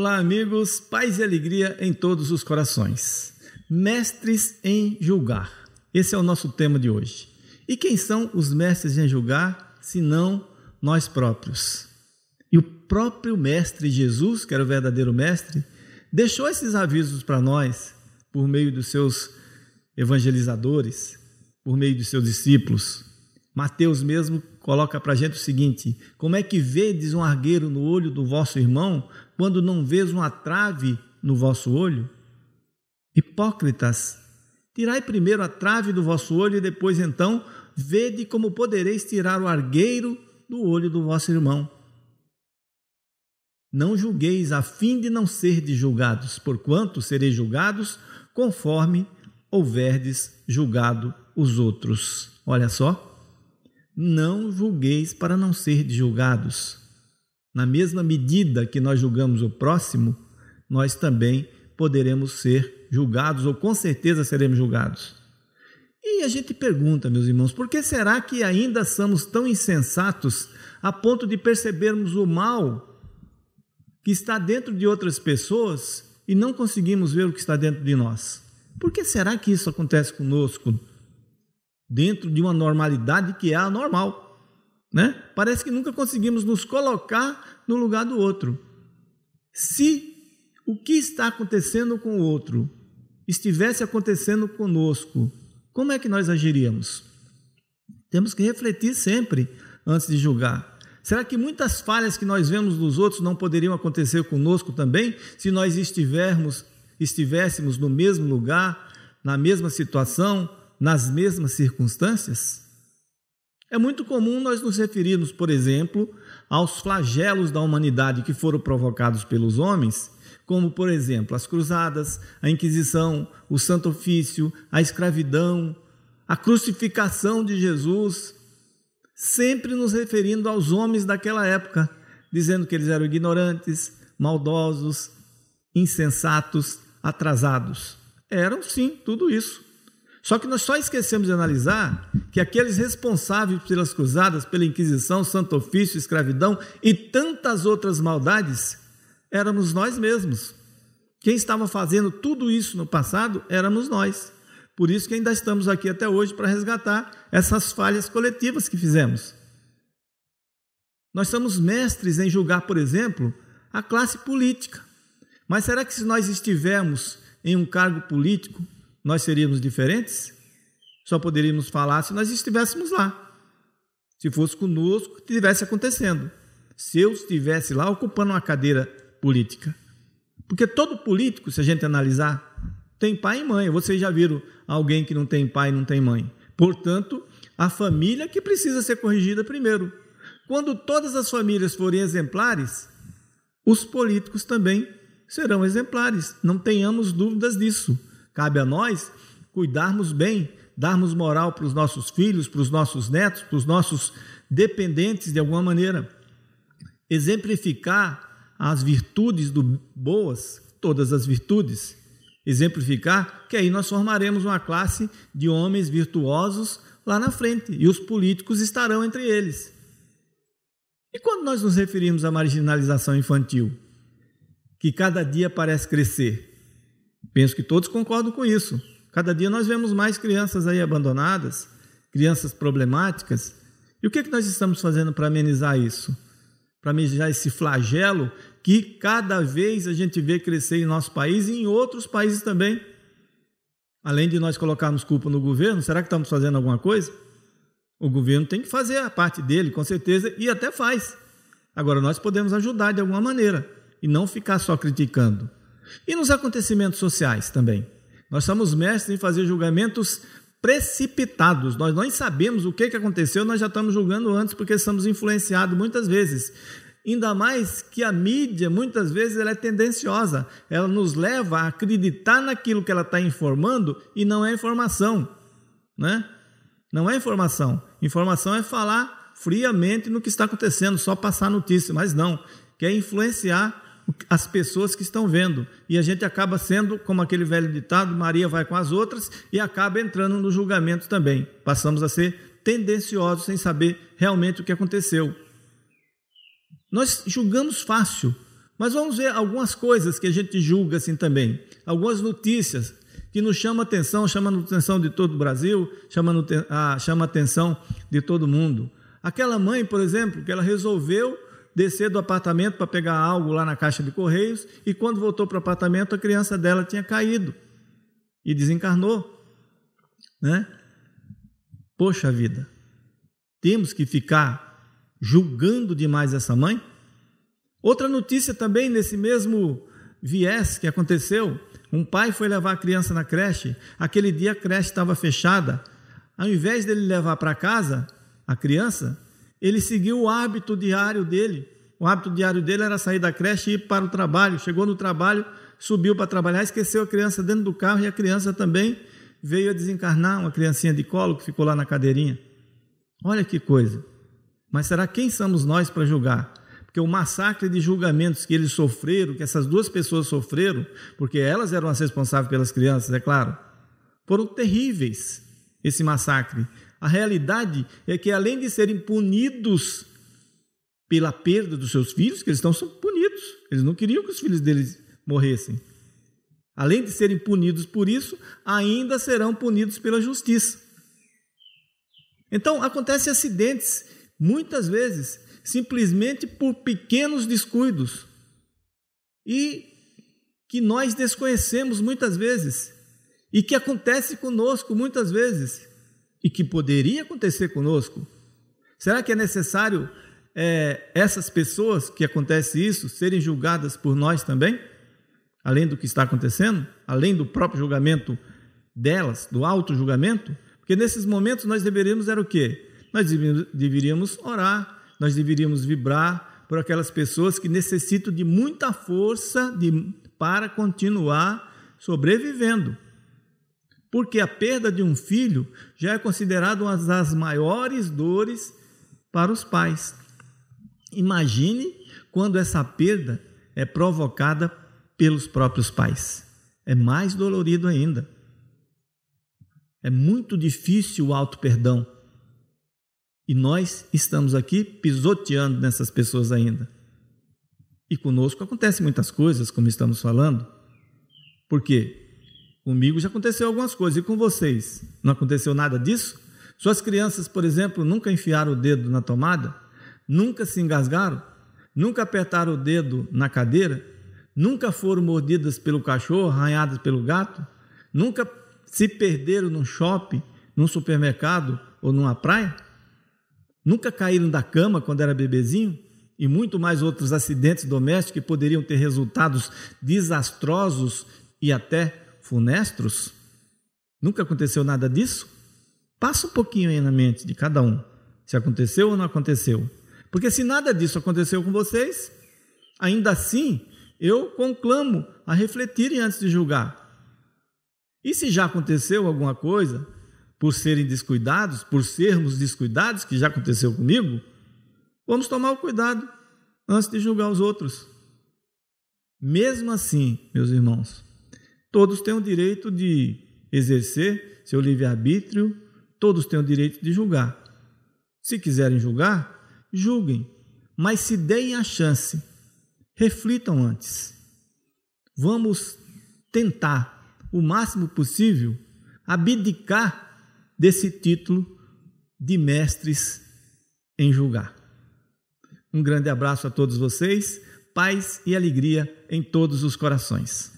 Olá, amigos, paz e alegria em todos os corações. Mestres em julgar. Esse é o nosso tema de hoje. E quem são os mestres em julgar, senão nós próprios? E o próprio Mestre Jesus, que era o verdadeiro Mestre, deixou esses avisos para nós por meio dos seus evangelizadores, por meio dos seus discípulos. Mateus mesmo coloca para a gente o seguinte: como é que vedes um argueiro no olho do vosso irmão, quando não vês uma trave no vosso olho? Hipócritas, tirai primeiro a trave do vosso olho e depois então vede como podereis tirar o argueiro do olho do vosso irmão. Não julgueis a fim de não serdes julgados, porquanto sereis julgados conforme houverdes julgado os outros. Olha só não julgueis para não ser julgados. Na mesma medida que nós julgamos o próximo, nós também poderemos ser julgados, ou com certeza seremos julgados. E a gente pergunta, meus irmãos, por que será que ainda somos tão insensatos a ponto de percebermos o mal que está dentro de outras pessoas e não conseguimos ver o que está dentro de nós? Por que será que isso acontece conosco? Dentro de uma normalidade que é anormal. Né? Parece que nunca conseguimos nos colocar no lugar do outro. Se o que está acontecendo com o outro estivesse acontecendo conosco, como é que nós agiríamos? Temos que refletir sempre antes de julgar. Será que muitas falhas que nós vemos nos outros não poderiam acontecer conosco também, se nós estivermos, estivéssemos no mesmo lugar, na mesma situação, nas mesmas circunstâncias? É muito comum nós nos referirmos, por exemplo, aos flagelos da humanidade que foram provocados pelos homens, como, por exemplo, as cruzadas, a Inquisição, o Santo Ofício, a escravidão, a crucificação de Jesus, sempre nos referindo aos homens daquela época, dizendo que eles eram ignorantes, maldosos, insensatos, atrasados. Eram sim tudo isso. Só que nós só esquecemos de analisar que aqueles responsáveis pelas cruzadas, pela Inquisição, Santo Ofício, escravidão e tantas outras maldades éramos nós mesmos. Quem estava fazendo tudo isso no passado éramos nós. Por isso que ainda estamos aqui até hoje para resgatar essas falhas coletivas que fizemos. Nós somos mestres em julgar, por exemplo, a classe política. Mas será que se nós estivermos em um cargo político, nós seríamos diferentes? Só poderíamos falar se nós estivéssemos lá. Se fosse conosco, estivesse acontecendo. Se eu estivesse lá ocupando uma cadeira política. Porque todo político, se a gente analisar, tem pai e mãe. Vocês já viram alguém que não tem pai e não tem mãe. Portanto, a família que precisa ser corrigida primeiro. Quando todas as famílias forem exemplares, os políticos também serão exemplares. Não tenhamos dúvidas disso. Cabe a nós cuidarmos bem, darmos moral para os nossos filhos, para os nossos netos, para os nossos dependentes de alguma maneira. Exemplificar as virtudes do boas, todas as virtudes. Exemplificar que aí nós formaremos uma classe de homens virtuosos lá na frente e os políticos estarão entre eles. E quando nós nos referimos à marginalização infantil, que cada dia parece crescer, Penso que todos concordam com isso. Cada dia nós vemos mais crianças aí abandonadas, crianças problemáticas. E o que, é que nós estamos fazendo para amenizar isso? Para amenizar esse flagelo que cada vez a gente vê crescer em nosso país e em outros países também. Além de nós colocarmos culpa no governo, será que estamos fazendo alguma coisa? O governo tem que fazer a parte dele, com certeza, e até faz. Agora, nós podemos ajudar de alguma maneira e não ficar só criticando. E nos acontecimentos sociais também. Nós somos mestres em fazer julgamentos precipitados. Nós não sabemos o que aconteceu, nós já estamos julgando antes porque estamos influenciados muitas vezes. Ainda mais que a mídia, muitas vezes, ela é tendenciosa. Ela nos leva a acreditar naquilo que ela está informando e não é informação. Né? Não é informação. Informação é falar friamente no que está acontecendo, só passar notícia, mas não. Quer influenciar as pessoas que estão vendo. E a gente acaba sendo, como aquele velho ditado, Maria vai com as outras e acaba entrando no julgamento também. Passamos a ser tendenciosos sem saber realmente o que aconteceu. Nós julgamos fácil, Mas vamos ver algumas coisas que a gente julga assim também, algumas notícias que nos chamam atenção, chamam a atenção de todo o Brasil, chamam a, chama a atenção de todo mundo. Aquela mãe, por exemplo, que ela resolveu descer do apartamento para pegar algo lá na caixa de correios e quando voltou para o apartamento a criança dela tinha caído e desencarnou, né? Poxa vida, temos que ficar julgando demais essa mãe? Outra notícia também nesse mesmo viés que aconteceu, um pai foi levar a criança na creche, aquele dia a creche estava fechada. Ao invés dele levar para casa a criança, ele seguiu o hábito diário dele. O hábito diário dele era sair da creche e ir para o trabalho. Chegou no trabalho, subiu para trabalhar, esqueceu a criança dentro do carro e a criança também veio a desencarnar, uma criancinha de colo que ficou lá na cadeirinha. Olha que coisa. Mas será quem somos nós para julgar? Porque o massacre de julgamentos que eles sofreram, que essas duas pessoas sofreram, porque elas eram as responsáveis pelas crianças, é claro, foram terríveis esse massacre. A realidade é que, além de serem punidos pela perda dos seus filhos, que eles estão punidos, eles não queriam que os filhos deles morressem. Além de serem punidos por isso, ainda serão punidos pela justiça. Então, acontecem acidentes, muitas vezes, simplesmente por pequenos descuidos e que nós desconhecemos muitas vezes e que acontece conosco muitas vezes e que poderia acontecer conosco. Será que é necessário é, essas pessoas que acontece isso serem julgadas por nós também? além do que está acontecendo, além do próprio julgamento delas, do auto-julgamento, porque nesses momentos nós deveríamos era o quê? Nós deveríamos orar, nós deveríamos vibrar por aquelas pessoas que necessitam de muita força de, para continuar sobrevivendo. Porque a perda de um filho já é considerada uma das maiores dores para os pais. Imagine quando essa perda é provocada pelos próprios pais. É mais dolorido ainda. É muito difícil o auto-perdão. E nós estamos aqui pisoteando nessas pessoas ainda. E conosco acontecem muitas coisas, como estamos falando. Por quê? Comigo já aconteceu algumas coisas. E com vocês? Não aconteceu nada disso? Suas crianças, por exemplo, nunca enfiaram o dedo na tomada? Nunca se engasgaram? Nunca apertaram o dedo na cadeira? nunca foram mordidas pelo cachorro, arranhadas pelo gato, nunca se perderam num shopping, num supermercado ou numa praia, nunca caíram da cama quando era bebezinho e muito mais outros acidentes domésticos que poderiam ter resultados desastrosos e até funestos. Nunca aconteceu nada disso? Passa um pouquinho aí na mente de cada um, se aconteceu ou não aconteceu. Porque se nada disso aconteceu com vocês, ainda assim eu conclamo a refletirem antes de julgar. E se já aconteceu alguma coisa, por serem descuidados, por sermos descuidados, que já aconteceu comigo, vamos tomar o cuidado antes de julgar os outros. Mesmo assim, meus irmãos, todos têm o direito de exercer seu livre-arbítrio, todos têm o direito de julgar. Se quiserem julgar, julguem, mas se deem a chance reflitam antes. Vamos tentar, o máximo possível, abdicar desse título de mestres em julgar. Um grande abraço a todos vocês, paz e alegria em todos os corações.